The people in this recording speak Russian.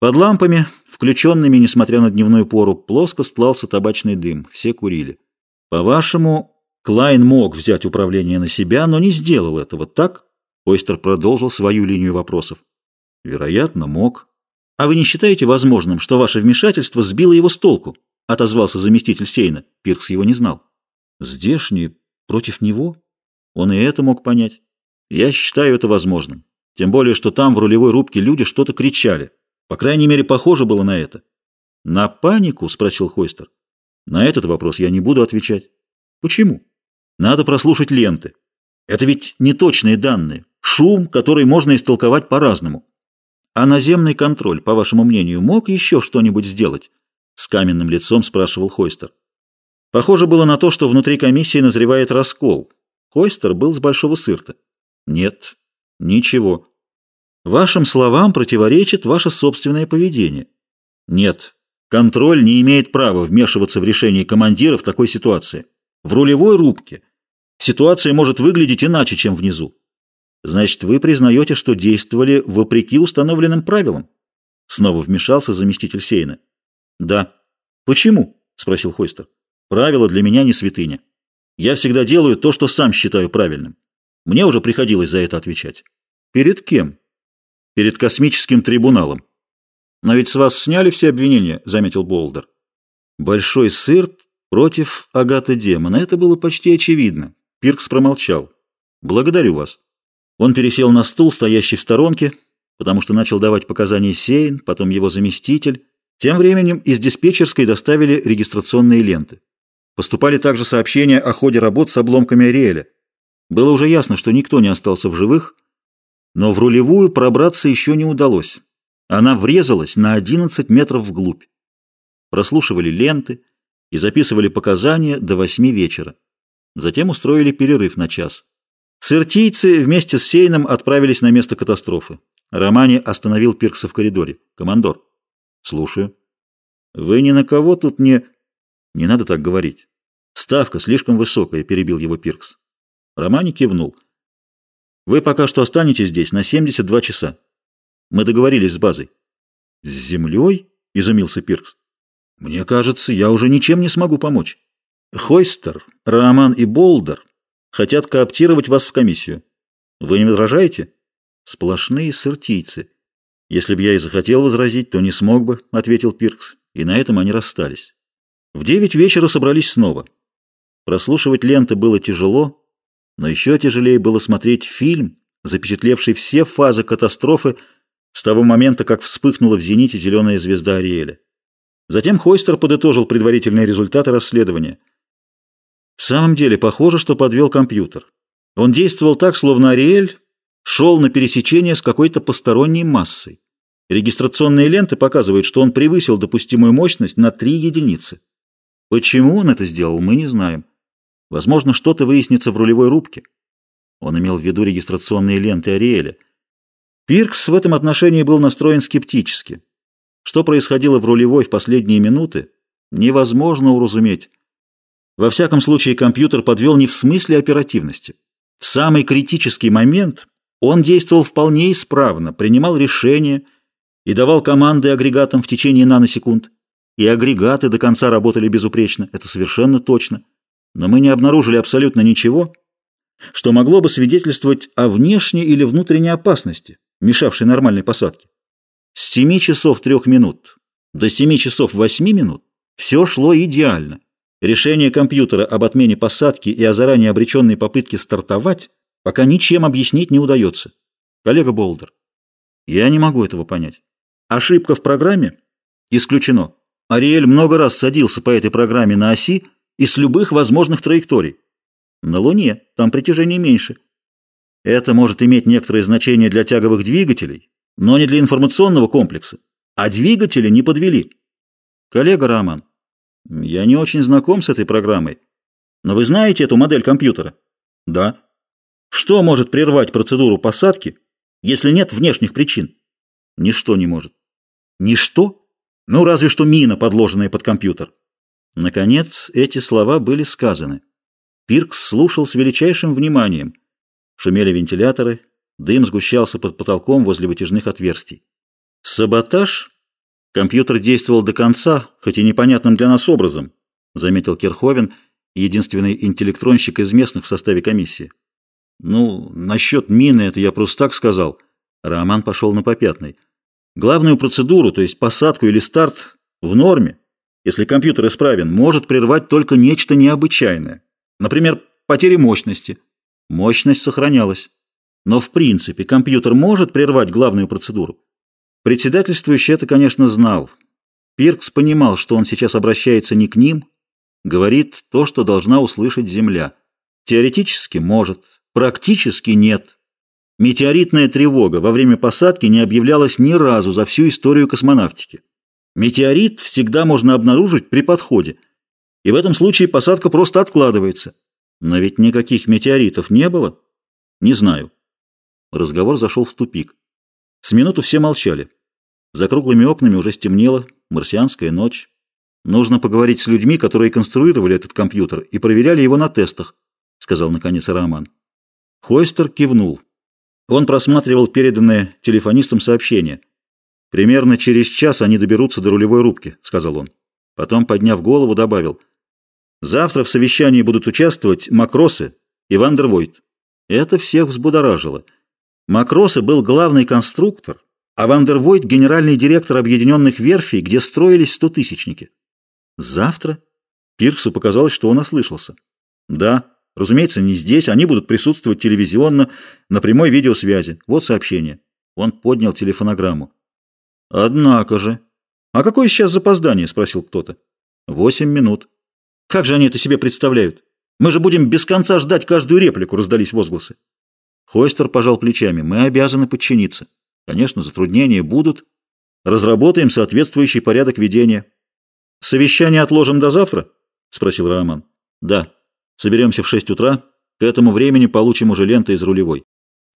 Под лампами, включенными, несмотря на дневную пору, плоско стлался табачный дым. Все курили. По-вашему, Клайн мог взять управление на себя, но не сделал этого, так? Ойстер продолжил свою линию вопросов. Вероятно, мог. А вы не считаете возможным, что ваше вмешательство сбило его с толку? Отозвался заместитель Сейна. Пиркс его не знал. Здешние против него? Он и это мог понять. Я считаю это возможным. Тем более, что там в рулевой рубке люди что-то кричали. По крайней мере, похоже было на это. «На панику?» — спросил Хойстер. «На этот вопрос я не буду отвечать». «Почему?» «Надо прослушать ленты. Это ведь неточные данные. Шум, который можно истолковать по-разному. А наземный контроль, по вашему мнению, мог еще что-нибудь сделать?» С каменным лицом спрашивал Хойстер. Похоже было на то, что внутри комиссии назревает раскол. Хойстер был с Большого Сырта. Нет, ничего. Вашим словам противоречит ваше собственное поведение. Нет, контроль не имеет права вмешиваться в решение командира в такой ситуации. В рулевой рубке ситуация может выглядеть иначе, чем внизу. Значит, вы признаете, что действовали вопреки установленным правилам? Снова вмешался заместитель Сейна. Да. Почему? Спросил Хойстер. Правила для меня не святыня. Я всегда делаю то, что сам считаю правильным. Мне уже приходилось за это отвечать. Перед кем? Перед космическим трибуналом. Но ведь с вас сняли все обвинения, заметил Болдер. Большой сырт против Агаты Демона. Это было почти очевидно. Пиркс промолчал. Благодарю вас. Он пересел на стул, стоящий в сторонке, потому что начал давать показания Сейн, потом его заместитель. Тем временем из диспетчерской доставили регистрационные ленты. Поступали также сообщения о ходе работ с обломками Ариэля. Было уже ясно, что никто не остался в живых, но в рулевую пробраться еще не удалось. Она врезалась на 11 метров вглубь. Прослушивали ленты и записывали показания до 8 вечера. Затем устроили перерыв на час. Сыртийцы вместе с Сейном отправились на место катастрофы. Романи остановил Пиркса в коридоре. «Командор». «Слушаю». «Вы ни на кого тут не...» Не надо так говорить. Ставка слишком высокая, перебил его Пиркс. Романи кивнул. Вы пока что останетесь здесь на 72 часа. Мы договорились с базой. С землей? Изумился Пиркс. Мне кажется, я уже ничем не смогу помочь. Хойстер, Роман и Болдер хотят кооптировать вас в комиссию. Вы не возражаете? Сплошные сыртийцы. Если бы я и захотел возразить, то не смог бы, ответил Пиркс, и на этом они расстались. В девять вечера собрались снова. Прослушивать ленты было тяжело, но еще тяжелее было смотреть фильм, запечатлевший все фазы катастрофы с того момента, как вспыхнула в зените зеленая звезда Ариэля. Затем Хойстер подытожил предварительные результаты расследования. В самом деле, похоже, что подвел компьютер. Он действовал так, словно Ариэль шел на пересечение с какой-то посторонней массой. Регистрационные ленты показывают, что он превысил допустимую мощность на 3 единицы. Почему он это сделал, мы не знаем. Возможно, что-то выяснится в рулевой рубке. Он имел в виду регистрационные ленты Ариэля. Пиркс в этом отношении был настроен скептически. Что происходило в рулевой в последние минуты, невозможно уразуметь. Во всяком случае, компьютер подвел не в смысле оперативности. В самый критический момент он действовал вполне исправно, принимал решения и давал команды агрегатам в течение наносекунд и агрегаты до конца работали безупречно, это совершенно точно. Но мы не обнаружили абсолютно ничего, что могло бы свидетельствовать о внешней или внутренней опасности, мешавшей нормальной посадке. С 7 часов 3 минут до 7 часов 8 минут все шло идеально. Решение компьютера об отмене посадки и о заранее обреченной попытке стартовать пока ничем объяснить не удается. Коллега Болдер, я не могу этого понять. Ошибка в программе? Исключено. Ариэль много раз садился по этой программе на оси и с любых возможных траекторий. На Луне там притяжение меньше. Это может иметь некоторое значение для тяговых двигателей, но не для информационного комплекса. А двигатели не подвели. Коллега Роман, я не очень знаком с этой программой, но вы знаете эту модель компьютера? Да. Что может прервать процедуру посадки, если нет внешних причин? Ничто не может. Ничто? Ну, разве что мина, подложенная под компьютер. Наконец, эти слова были сказаны. Пиркс слушал с величайшим вниманием. Шумели вентиляторы, дым сгущался под потолком возле вытяжных отверстий. Саботаж Компьютер действовал до конца, хоть и непонятным для нас образом, заметил Керховен, единственный интеллектронщик из местных в составе комиссии. Ну, насчет мины это я просто так сказал. Роман пошел на попятный. Главную процедуру, то есть посадку или старт, в норме, если компьютер исправен, может прервать только нечто необычайное. Например, потеря мощности. Мощность сохранялась. Но в принципе компьютер может прервать главную процедуру. Председательствующий это, конечно, знал. Пиркс понимал, что он сейчас обращается не к ним, говорит то, что должна услышать Земля. Теоретически может, практически нет. Метеоритная тревога во время посадки не объявлялась ни разу за всю историю космонавтики. Метеорит всегда можно обнаружить при подходе, и в этом случае посадка просто откладывается. Но ведь никаких метеоритов не было. Не знаю. Разговор зашел в тупик. С минуту все молчали. За круглыми окнами уже стемнело, марсианская ночь. Нужно поговорить с людьми, которые конструировали этот компьютер и проверяли его на тестах, сказал наконец Роман. Хойстер кивнул. Он просматривал переданное телефонистам сообщение. «Примерно через час они доберутся до рулевой рубки», — сказал он. Потом, подняв голову, добавил. «Завтра в совещании будут участвовать Макросы и Вандервойт». Это всех взбудоражило. Макросы был главный конструктор, а Вандервойт — генеральный директор объединенных верфей, где строились стотысячники. «Завтра?» Пирксу показалось, что он ослышался. «Да, разумеется, не здесь. Они будут присутствовать телевизионно, на прямой видеосвязи. Вот сообщение». Он поднял телефонограмму. «Однако же». «А какое сейчас запоздание?» — спросил кто-то. «Восемь минут». «Как же они это себе представляют? Мы же будем без конца ждать каждую реплику», — раздались возгласы. Хойстер пожал плечами. «Мы обязаны подчиниться. Конечно, затруднения будут. Разработаем соответствующий порядок ведения». «Совещание отложим до завтра?» — спросил Роман. «Да. Соберемся в шесть утра. К этому времени получим уже ленты из рулевой».